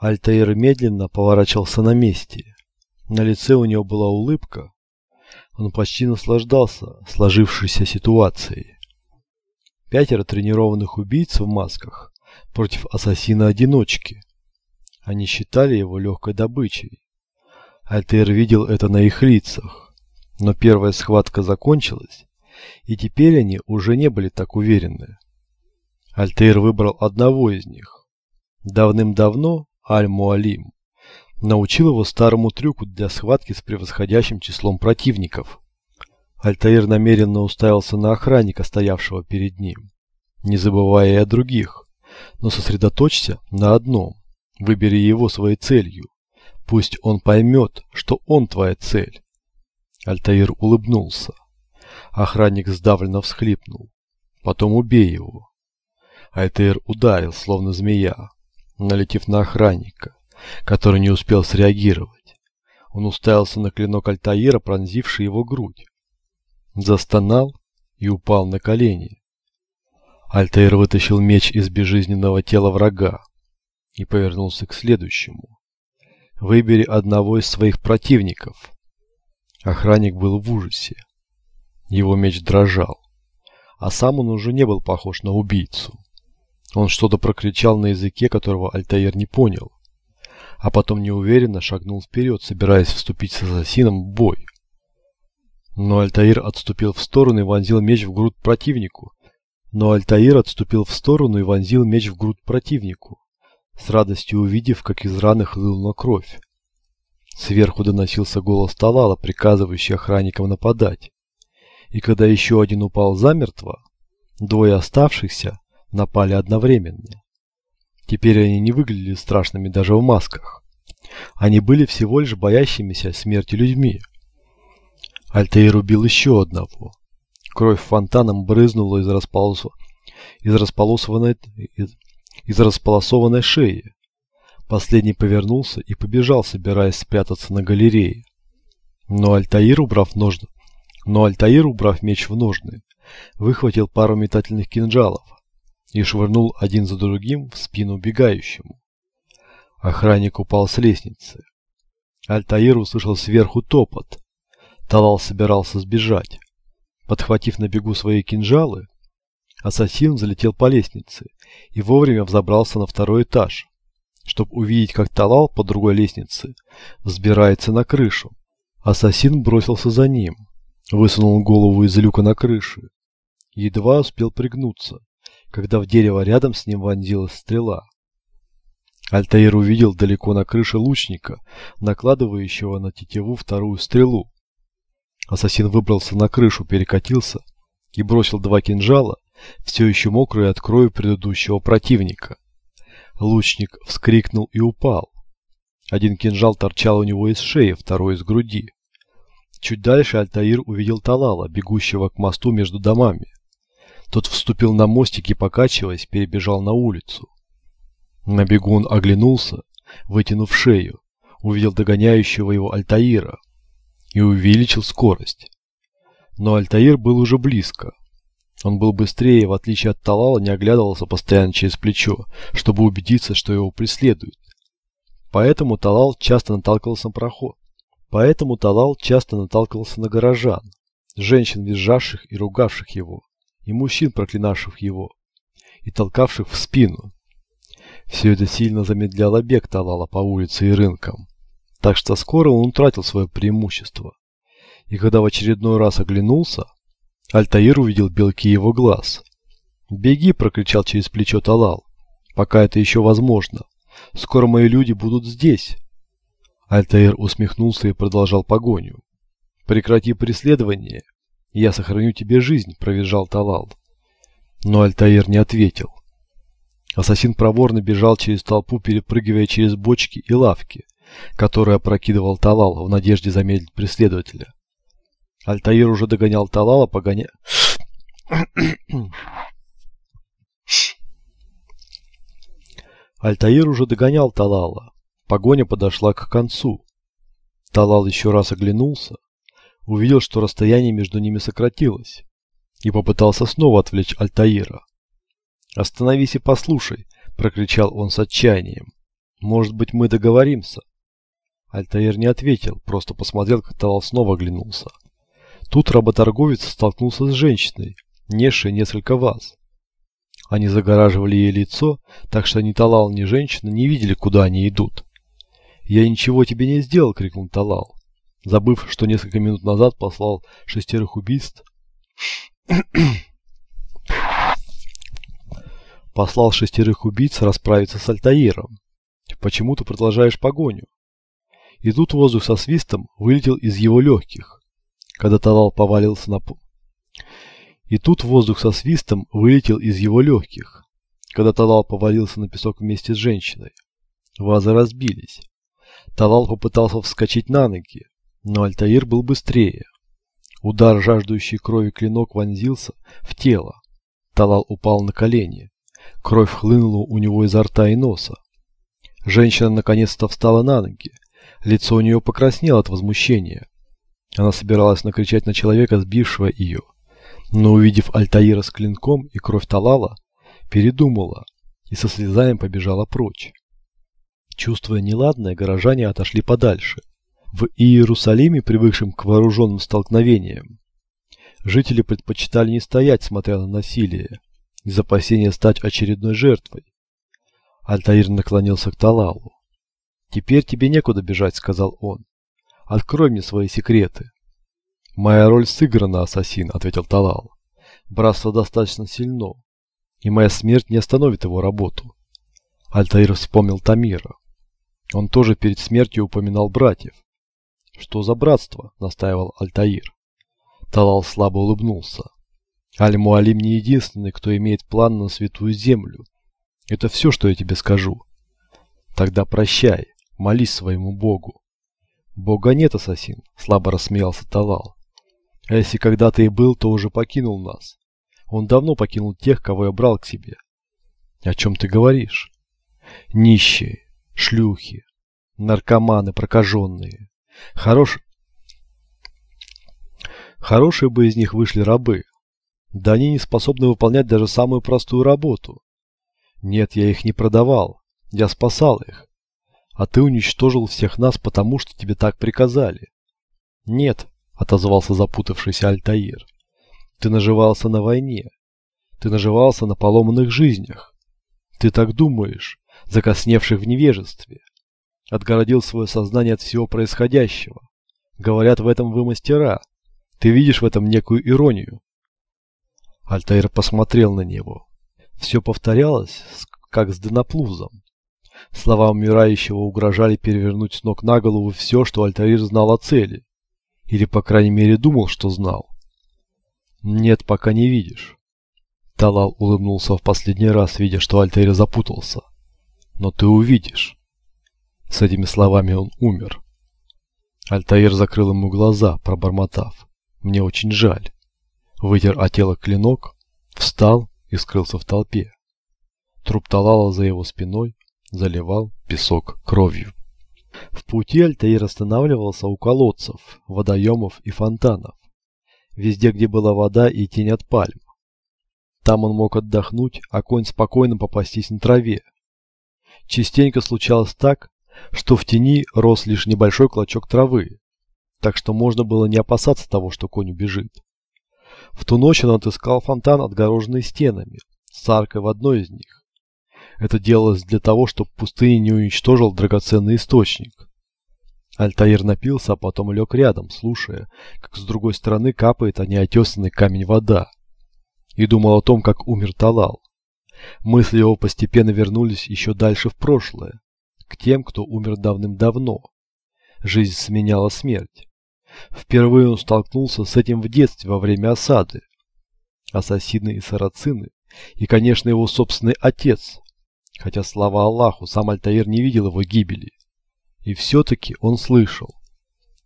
Альтаир медленно поворачивался на месте. На лице у него была улыбка. Он почти наслаждался сложившейся ситуацией. Пятеро тренированных убийц в масках против ассасина-одиночки. Они считали его легкой добычей. Альтаир видел это на их лицах. Но первая схватка закончилась, и теперь они уже не были так уверены. Альтаир выбрал одного из них. Давным-давно Аль-Муалим научил его старому трюку для схватки с превосходящим числом противников. Альтаир намеренно уставился на охранника, стоявшего перед ним, не забывая и о других, но сосредоточься на одном. Выбери его своей целью. Пусть он поймет, что он твоя цель. Альтаир улыбнулся. Охранник сдавленно всхлипнул. Потом убей его. Альтаир ударил, словно змея, налетев на охранника, который не успел среагировать. Он уставился на клинок Альтаира, пронзивший его грудь. Застонал и упал на колени. Альтаир вытащил меч из безжизненного тела врага и повернулся к следующему. Выбери одного из своих противников. Охранник был в ужасе. Его меч дрожал, а сам он уже не был похож на убийцу. Он что-то прокричал на языке, которого Альтаир не понял, а потом неуверенно шагнул вперед, собираясь вступить с ассасином в бой. Но Альтаир отступил в сторону и вонзил меч в грудь противнику. Но Альтаир отступил в сторону и вонзил меч в грудь противнику, с радостью увидев, как из раны хлынула кровь. Сверху доносился голос Талала, приказывающий охранникам нападать. И когда еще один упал замертво, двое оставшихся напали одновременно. Теперь они не выглядели страшными даже в масках. Они были всего лишь боящимися смерти людьми. Альтаир убил еще одного. Кровь фонтаном брызнула из, располос... из, располосованной... из... из располосованной шеи. Последний повернулся и побежал, собираясь спрятаться на галерее. Но Альтаир, убрав ножны, но Альтаир, убрав меч в ножны, выхватил пару метательных кинжалов и швырнул один за другим в спину бегающему. Охранник упал с лестницы. Альтаир услышал сверху топот. Талал собирался сбежать. Подхватив на бегу свои кинжалы, ассасин залетел по лестнице и вовремя взобрался на второй этаж, чтобы увидеть, как Талал по другой лестнице взбирается на крышу. Ассасин бросился за ним, высунул голову из люка на крыше. Едва успел пригнуться, когда в дерево рядом с ним вонзилась стрела. Альтаир увидел далеко на крыше лучника, накладывающего на тетиву вторую стрелу. Ассасин выбрался на крышу, перекатился и бросил два кинжала, все еще мокрые от крови предыдущего противника. Лучник вскрикнул и упал. Один кинжал торчал у него из шеи, второй из груди. Чуть дальше Альтаир увидел Талала, бегущего к мосту между домами. Тот вступил на мостик и, покачиваясь, перебежал на улицу. На бегу он оглянулся, вытянув шею, увидел догоняющего его Альтаира и увеличил скорость. Но Альтаир был уже близко. Он был быстрее, в отличие от Талала, не оглядывался постоянно через плечо, чтобы убедиться, что его преследуют. Поэтому Талал часто наталкивался на проход. Поэтому Талал часто наталкивался на горожан, женщин, визжавших и ругавших его и мужчин, проклинавших его, и толкавших в спину. Все это сильно замедляло бег Талала по улице и рынкам, так что скоро он утратил свое преимущество. И когда в очередной раз оглянулся, Альтаир увидел белки его глаз. «Беги!» – прокричал через плечо Талал. «Пока это еще возможно. Скоро мои люди будут здесь!» Альтаир усмехнулся и продолжал погоню. «Прекрати преследование «Я сохраню тебе жизнь», – провизжал Талал. Но Альтаир не ответил. Ассасин проворно бежал через толпу, перепрыгивая через бочки и лавки, которые опрокидывал Талал в надежде замедлить преследователя. Альтаир уже догонял Талала, погоня... Альтаир уже догонял Талала. Погоня подошла к концу. Талал еще раз оглянулся, увидел, что расстояние между ними сократилось, и попытался снова отвлечь Альтаира. «Остановись и послушай!» – прокричал он с отчаянием. Может быть, мы договоримся?» Альтаир не ответил, просто посмотрел, как Талал снова оглянулся. Тут работорговец столкнулся с женщиной, несшей несколько ваз. Они загораживали ей лицо, так что ни Талал, ни женщина не видели, куда они идут. «Я ничего тебе не сделал!» — крикнул Талал, забыв, что несколько минут назад послал шестерых убийств. послал шестерых убийц расправиться с Альтаиром. Почему ты продолжаешь погоню? И тут воздух со свистом вылетел из его легких, когда Талал повалился на пол. И тут воздух со свистом вылетел из его легких, когда Талал повалился на песок вместе с женщиной. Вазы разбились. Талал попытался вскочить на ноги, но Альтаир был быстрее. Удар, жаждущий крови клинок, вонзился в тело. Талал упал на колени. Кровь хлынула у него изо рта и носа. Женщина наконец-то встала на ноги. Лицо у нее покраснело от возмущения. Она собиралась накричать на человека, сбившего ее. Но увидев Альтаира с клинком и кровь Талала, передумала и со слезами побежала прочь. Чувствуя неладное, горожане отошли подальше. В Иерусалиме, привыкшим к вооруженным столкновениям, жители предпочитали не стоять, смотря на насилие, из опасения стать очередной жертвой. Альтаир наклонился к Талалу. «Теперь тебе некуда бежать», — сказал он. «Открой мне свои секреты». «Моя роль сыграна, ассасин», — ответил Талал. «Братство достаточно сильно, и моя смерть не остановит его работу». Альтаир вспомнил Тамира. Он тоже перед смертью упоминал братьев. «Что за братство?» — настаивал Альтаир. Талал слабо улыбнулся. Аль-Муалим не единственный, кто имеет план на святую землю. Это все, что я тебе скажу. Тогда прощай, молись своему Богу. Бога нет, ассасин, слабо рассмеялся Талал. А если когда-то и был, то уже покинул нас. Он давно покинул тех, кого я брал к себе. О чем ты говоришь? Нищие, шлюхи, наркоманы прокаженные. Хорош... Хорошие бы из них вышли рабы, да они не способны выполнять даже самую простую работу. Нет, я их не продавал. Я спасал их. А ты уничтожил всех нас, потому что тебе так приказали. Нет, отозвался запутавшийся Альтаир. Ты наживался на войне. Ты наживался на поломанных жизнях. Ты так думаешь, закосневших в невежестве. Отгородил свое сознание от всего происходящего. Говорят, в этом вы мастера. Ты видишь в этом некую иронию. Альтаир посмотрел на него. Все повторялось, как с Денаплузом. Слова умирающего угрожали перевернуть с ног на голову все, что Альтаир знал о цели. Или, по крайней мере, думал, что знал. «Нет, пока не видишь». Талал улыбнулся в последний раз, видя, что Альтаир запутался. «Но ты увидишь». С этими словами он умер. Альтаир закрыл ему глаза, пробормотав. «Мне очень жаль» вытер о тело клинок, встал и скрылся в толпе. Труп Талала за его спиной заливал песок кровью. В пути Альтаир останавливался у колодцев, водоемов и фонтанов. Везде, где была вода и тень от пальм. Там он мог отдохнуть, а конь спокойно попастись на траве. Частенько случалось так, что в тени рос лишь небольшой клочок травы, так что можно было не опасаться того, что конь убежит. В ту ночь он отыскал фонтан, отгороженный стенами, с аркой в одной из них. Это делалось для того, чтобы пустыня не уничтожил драгоценный источник. Альтаир напился, а потом лег рядом, слушая, как с другой стороны капает, а не отесанный камень вода. И думал о том, как умер Талал. Мысли его постепенно вернулись еще дальше в прошлое, к тем, кто умер давным-давно. Жизнь сменяла смерть. Впервые он столкнулся с этим в детстве во время осады. Ассасины и сарацины, и, конечно, его собственный отец. Хотя, слава Аллаху, сам Альтаир не видел его гибели. И все-таки он слышал.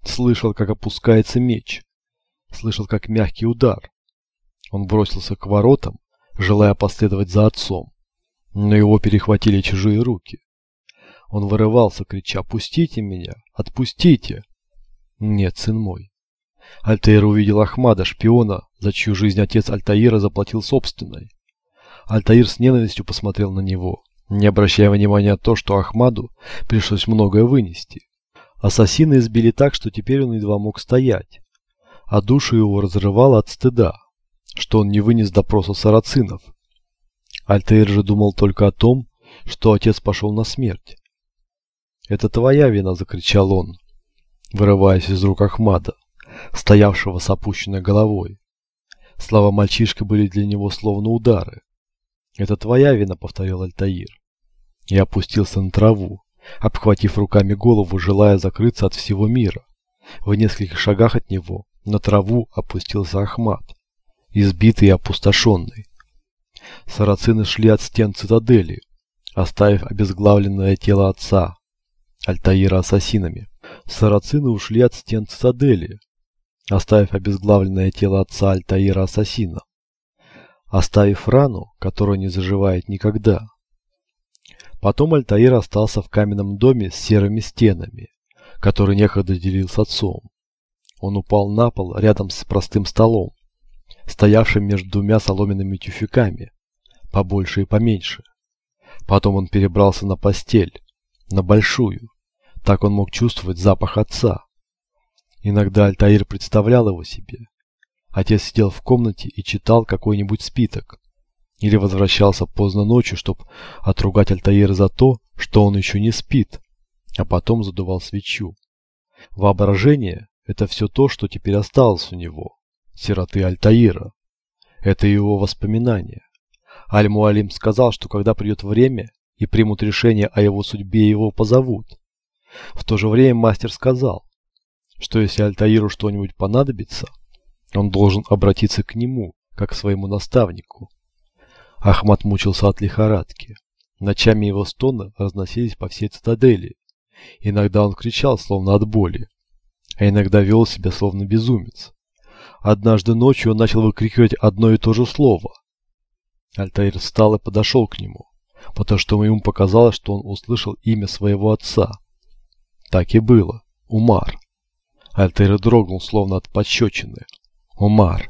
Слышал, как опускается меч. Слышал, как мягкий удар. Он бросился к воротам, желая последовать за отцом. Но его перехватили чужие руки. Он вырывался, крича «Пустите меня! Отпустите!» Нет, сын мой. Альтаир увидел Ахмада, шпиона, за чью жизнь отец Альтаира заплатил собственной. Альтаир с ненавистью посмотрел на него. не обращая внимания на то, что Ахмаду пришлось многое вынести. Ассасина избили так, что теперь он едва мог стоять, а душу его разрывало от стыда, что он не вынес допроса сарацинов. Альтаир же думал только о том, что отец пошел на смерть. «Это твоя вина!» – закричал он, вырываясь из рук Ахмада, стоявшего с опущенной головой. Слова мальчишки были для него словно удары. «Это твоя вина», — повторил Альтаир. И опустился на траву, обхватив руками голову, желая закрыться от всего мира. В нескольких шагах от него на траву опустился Ахмат, избитый и опустошенный. Сарацины шли от стен цитадели, оставив обезглавленное тело отца, Альтаира ассасинами. Сарацины ушли от стен цитадели, оставив обезглавленное тело отца Альтаира ассасина оставив рану, которая не заживает никогда. Потом Альтаир остался в каменном доме с серыми стенами, который некогда делил с отцом. Он упал на пол рядом с простым столом, стоявшим между двумя соломенными тюфяками, побольше и поменьше. Потом он перебрался на постель, на большую, так он мог чувствовать запах отца. Иногда Альтаир представлял его себе, Отец сидел в комнате и читал какой-нибудь спиток. Или возвращался поздно ночью, чтобы отругать Альтаира за то, что он еще не спит, а потом задувал свечу. Воображение – это все то, что теперь осталось у него, сироты Альтаира. Это его воспоминания. Аль-Муалим сказал, что когда придет время и примут решение о его судьбе, его позовут. В то же время мастер сказал, что если Альтаиру что-нибудь понадобится – он должен обратиться к нему, как к своему наставнику. Ахмат мучился от лихорадки. Ночами его стоны разносились по всей цитадели. Иногда он кричал, словно от боли, а иногда вел себя, словно безумец. Однажды ночью он начал выкрикивать одно и то же слово. Альтаир встал и подошел к нему, потому что ему показалось, что он услышал имя своего отца. Так и было. Умар. Альтаир дрогнул, словно от пощечины. Умар.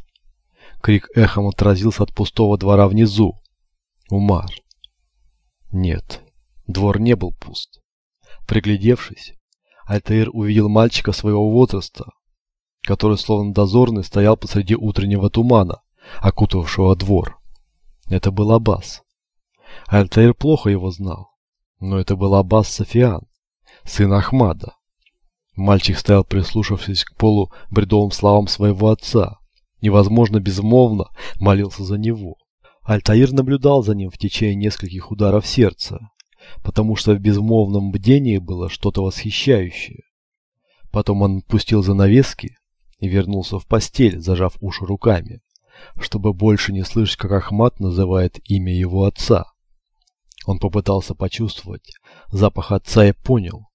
Крик эхом отразился от пустого двора внизу. Умар. Нет, двор не был пуст. Приглядевшись, Альтаир увидел мальчика своего возраста, который словно дозорный стоял посреди утреннего тумана, окутавшего двор. Это был Аббас. Альтаир плохо его знал, но это был Аббас Софиан, сын Ахмада. Мальчик стоял, прислушавшись к полу бредовым словам своего отца. Невозможно безмолвно молился за него. Альтаир наблюдал за ним в течение нескольких ударов сердца, потому что в безмолвном бдении было что-то восхищающее. Потом он пустил занавески и вернулся в постель, зажав уши руками, чтобы больше не слышать, как Ахмат называет имя его отца. Он попытался почувствовать запах отца и понял,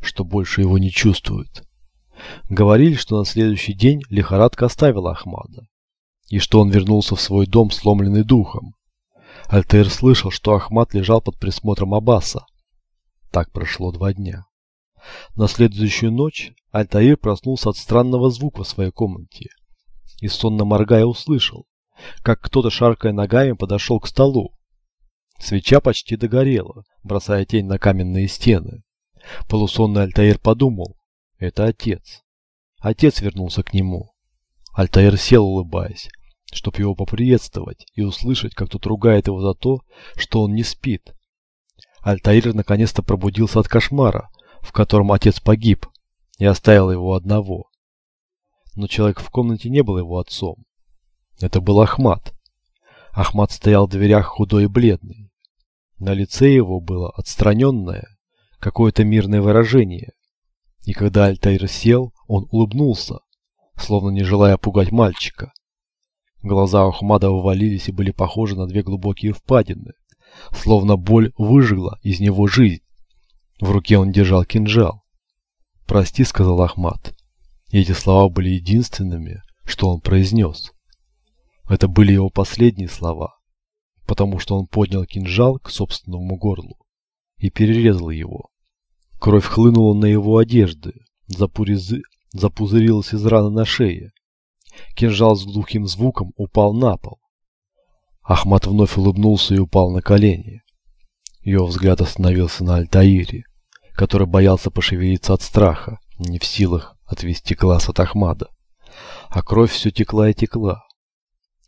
что больше его не чувствует. Говорили, что на следующий день лихорадка оставила Ахмада, и что он вернулся в свой дом сломленный духом. Альтер слышал, что Ахмад лежал под присмотром Аббаса. Так прошло два дня. На следующую ночь Альтаир проснулся от странного звука в своей комнате и сонно моргая услышал, как кто-то, шаркая ногами, подошел к столу. Свеча почти догорела, бросая тень на каменные стены. Полусонный Альтаир подумал, это отец. Отец вернулся к нему. Альтаир сел, улыбаясь, чтоб его поприветствовать и услышать, как тот ругает его за то, что он не спит. Альтаир наконец-то пробудился от кошмара, в котором отец погиб, и оставил его одного. Но человек в комнате не был его отцом. Это был Ахмат. Ахмат стоял в дверях худой и бледный. На лице его было отстраненное, какое-то мирное выражение. И когда Альтаир сел, он улыбнулся, словно не желая пугать мальчика. Глаза Ахмада вывалились и были похожи на две глубокие впадины, словно боль выжгла из него жизнь. В руке он держал кинжал. «Прости», — сказал Ахмад. Эти слова были единственными, что он произнес. Это были его последние слова, потому что он поднял кинжал к собственному горлу и перерезал его. Кровь хлынула на его одежды, запуризы... запузырилась из раны на шее. Кинжал с глухим звуком упал на пол. Ахмат вновь улыбнулся и упал на колени. Ее взгляд остановился на Альтаире, который боялся пошевелиться от страха, не в силах отвести глаз от Ахмада. А кровь все текла и текла.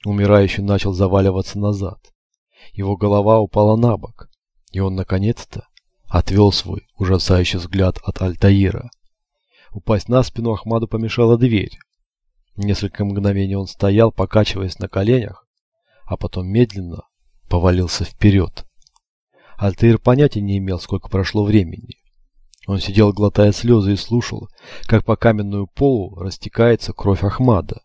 Умирающий начал заваливаться назад. Его голова упала на бок, и он наконец-то отвел свой ужасающий взгляд от Альтаира. Упасть на спину Ахмаду помешала дверь. Несколько мгновений он стоял, покачиваясь на коленях, а потом медленно повалился вперед. Альтаир понятия не имел, сколько прошло времени. Он сидел, глотая слезы, и слушал, как по каменную полу растекается кровь Ахмада.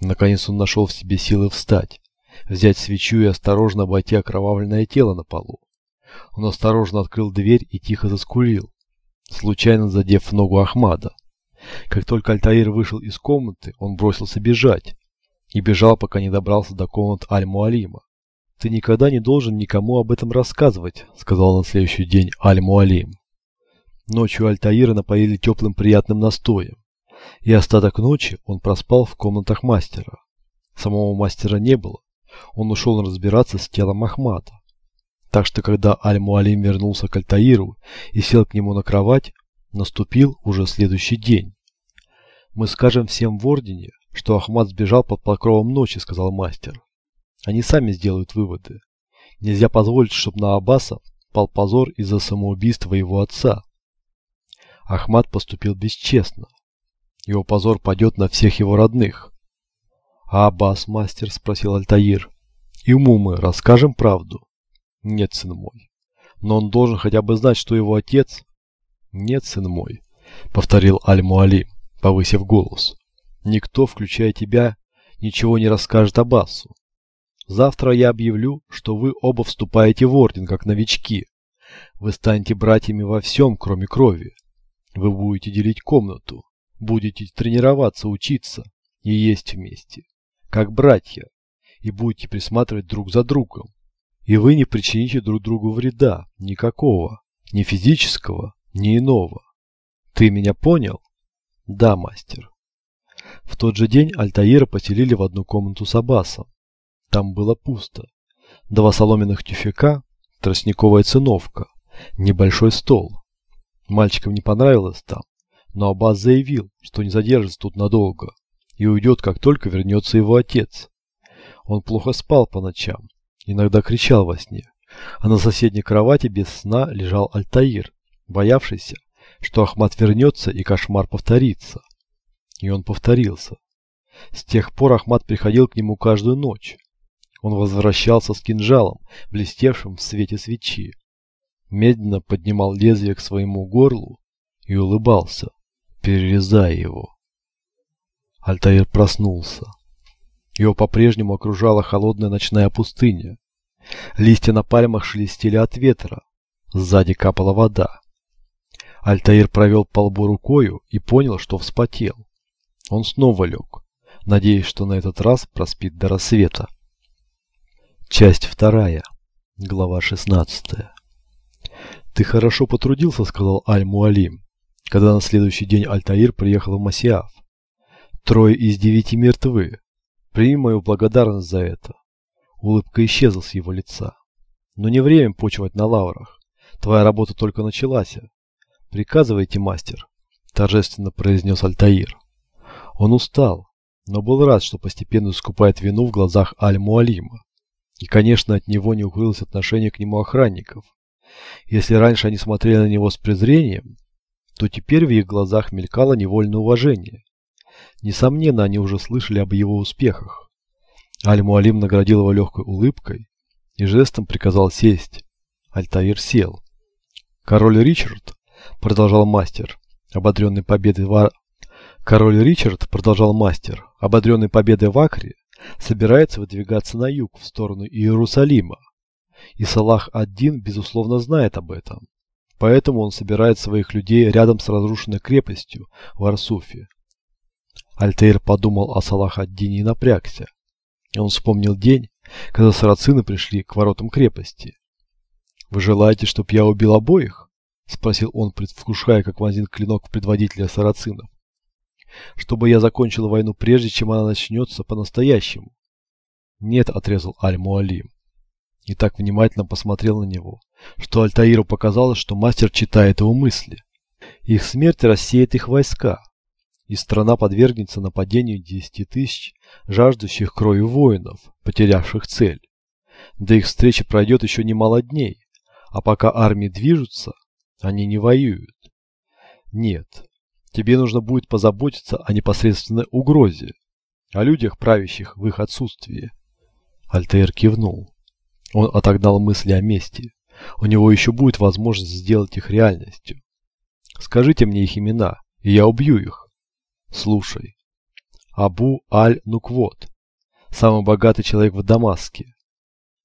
Наконец он нашел в себе силы встать, взять свечу и осторожно обойти окровавленное тело на полу. Он осторожно открыл дверь и тихо заскулил, случайно задев ногу Ахмада. Как только Альтаир вышел из комнаты, он бросился бежать. И бежал, пока не добрался до комнат Аль-Муалима. «Ты никогда не должен никому об этом рассказывать», — сказал на следующий день Аль-Муалим. Ночью Альтаира напоили теплым приятным настоем. И остаток ночи он проспал в комнатах мастера. Самого мастера не было. Он ушел разбираться с телом Ахмада. Так что когда Аль-Муалим вернулся к Альтаиру и сел к нему на кровать, наступил уже следующий день. «Мы скажем всем в Ордене, что Ахмад сбежал под покровом ночи», — сказал мастер. «Они сами сделают выводы. Нельзя позволить, чтобы на Аббаса пал позор из-за самоубийства его отца. Ахмад поступил бесчестно. Его позор падет на всех его родных. «А Аббас, мастер?» – спросил Альтаир. «Ему мы расскажем правду?» «Нет, сын мой. Но он должен хотя бы знать, что его отец...» «Нет, сын мой», — повторил Аль-Муали, повысив голос. «Никто, включая тебя, ничего не расскажет Аббасу. Завтра я объявлю, что вы оба вступаете в орден, как новички. Вы станете братьями во всем, кроме крови. Вы будете делить комнату, будете тренироваться, учиться и есть вместе, как братья, и будете присматривать друг за другом. И вы не причините друг другу вреда, никакого, ни физического, ни иного. Ты меня понял? Да, мастер. В тот же день Альтаира поселили в одну комнату с Аббасом. Там было пусто. Два соломенных тюфяка, тростниковая циновка, небольшой стол. Мальчикам не понравилось там, но Аббас заявил, что не задержится тут надолго и уйдет, как только вернется его отец. Он плохо спал по ночам, иногда кричал во сне, а на соседней кровати без сна лежал Альтаир, боявшийся, что Ахмат вернется и кошмар повторится. И он повторился. С тех пор Ахмат приходил к нему каждую ночь. Он возвращался с кинжалом, блестевшим в свете свечи. Медленно поднимал лезвие к своему горлу и улыбался, перерезая его. Альтаир проснулся. Его по-прежнему окружала холодная ночная пустыня. Листья на пальмах шелестели от ветра. Сзади капала вода. Альтаир провел по лбу рукою и понял, что вспотел. Он снова лег, надеясь, что на этот раз проспит до рассвета. Часть вторая. Глава шестнадцатая. «Ты хорошо потрудился», — сказал Аль-Муалим, когда на следующий день Альтаир приехал в Масиаф. «Трое из девяти мертвы. Прими мою благодарность за это». Улыбка исчезла с его лица. «Но не время почивать на лаврах. Твоя работа только началась. Приказывайте, мастер», — торжественно произнес Альтаир. Он устал, но был рад, что постепенно искупает вину в глазах Аль-Муалима. И, конечно, от него не укрылось отношение к нему охранников. Если раньше они смотрели на него с презрением, то теперь в их глазах мелькало невольное уважение. Несомненно, они уже слышали об его успехах. Аль-Муалим наградил его легкой улыбкой и жестом приказал сесть. Альтаир сел. Король Ричард, продолжал мастер, ободренный победой в Король Ричард, продолжал мастер, ободренный победой в Акре, собирается выдвигаться на юг, в сторону Иерусалима. И Салах один безусловно, знает об этом. Поэтому он собирает своих людей рядом с разрушенной крепостью в Арсуфе. Альтейр подумал о Салах Аддине и напрягся. Он вспомнил день, когда сарацины пришли к воротам крепости. «Вы желаете, чтобы я убил обоих?» – спросил он, предвкушая, как вонзит клинок предводителя сарацинов. «Чтобы я закончил войну прежде, чем она начнется по-настоящему?» «Нет», – отрезал Аль-Муалим. и так внимательно посмотрел на него, что Альтаиру показалось, что мастер читает его мысли. Их смерть рассеет их войска, и страна подвергнется нападению десяти тысяч жаждущих крови воинов, потерявших цель. До их встречи пройдет еще немало дней, а пока армии движутся, они не воюют. Нет, тебе нужно будет позаботиться о непосредственной угрозе, о людях, правящих в их отсутствии. Альтаир кивнул. Он отогнал мысли о мести. У него еще будет возможность сделать их реальностью. Скажите мне их имена, и я убью их. Слушай. Абу Аль-Нуквот. Самый богатый человек в Дамаске.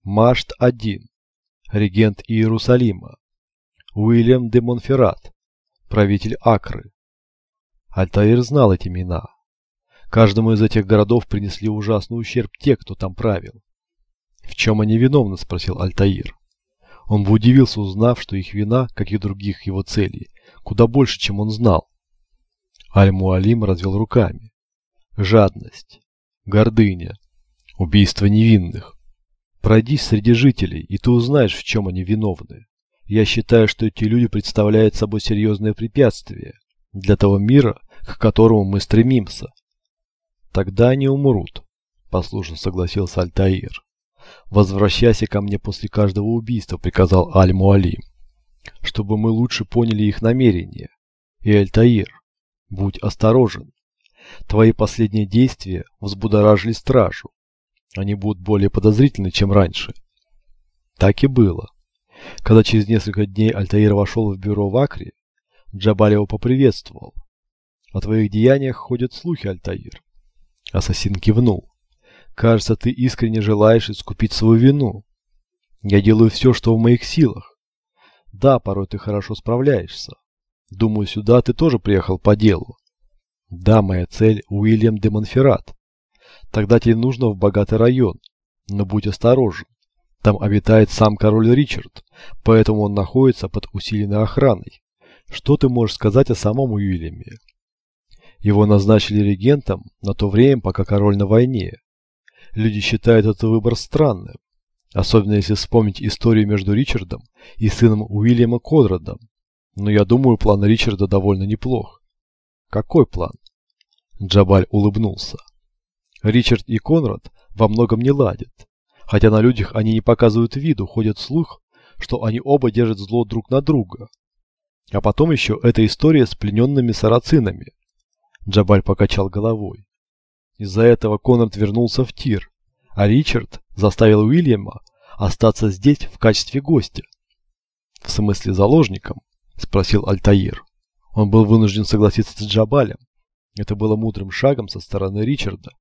Машт-1. Регент Иерусалима. Уильям де Монферрат. Правитель Акры. Альтаир знал эти имена. Каждому из этих городов принесли ужасный ущерб те, кто там правил. «В чем они виновны?» – спросил Альтаир. Он бы удивился, узнав, что их вина, как и других его целей, куда больше, чем он знал. Аль-Муалим развел руками. Жадность, гордыня, убийство невинных. Пройдись среди жителей, и ты узнаешь, в чем они виновны. Я считаю, что эти люди представляют собой серьезное препятствие для того мира, к которому мы стремимся. Тогда они умрут, послушно согласился Альтаир. «Возвращайся ко мне после каждого убийства», — приказал Аль-Муалим, «чтобы мы лучше поняли их намерения. И, Альтаир, будь осторожен. Твои последние действия взбудоражили стражу. Они будут более подозрительны, чем раньше». Так и было. Когда через несколько дней Альтаир вошел в бюро в Акре, Джабаль его поприветствовал. «О твоих деяниях ходят слухи, Альтаир». Ассасин кивнул. Кажется, ты искренне желаешь искупить свою вину. Я делаю все, что в моих силах. Да, порой ты хорошо справляешься. Думаю, сюда ты тоже приехал по делу. Да, моя цель Уильям де Монферрат. Тогда тебе нужно в богатый район. Но будь осторожен. Там обитает сам король Ричард, поэтому он находится под усиленной охраной. Что ты можешь сказать о самом Уильяме? Его назначили регентом на то время, пока король на войне. Люди считают этот выбор странным, особенно если вспомнить историю между Ричардом и сыном Уильяма Конрадом. Но я думаю, план Ричарда довольно неплох. Какой план? Джабаль улыбнулся. Ричард и Конрад во многом не ладят. Хотя на людях они не показывают виду, ходит слух, что они оба держат зло друг на друга. А потом еще эта история с плененными сарацинами. Джабаль покачал головой. Из-за этого Конрад вернулся в тир, а Ричард заставил Уильяма остаться здесь в качестве гостя. «В смысле заложником?» – спросил Альтаир. Он был вынужден согласиться с Джабалем. Это было мудрым шагом со стороны Ричарда.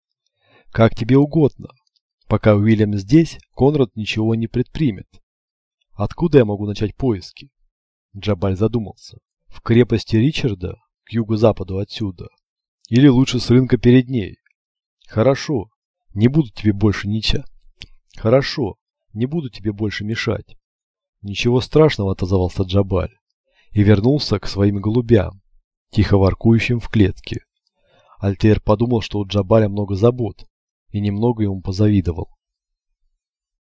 «Как тебе угодно. Пока Уильям здесь, Конрад ничего не предпримет. Откуда я могу начать поиски?» Джабаль задумался. «В крепости Ричарда, к юго-западу отсюда. Или лучше с рынка перед ней. Хорошо, не буду тебе больше нича. Хорошо, не буду тебе больше мешать. Ничего страшного, отозвался Джабаль. И вернулся к своим голубям, тихо воркующим в клетке. Альтер подумал, что у Джабаля много забот, и немного ему позавидовал.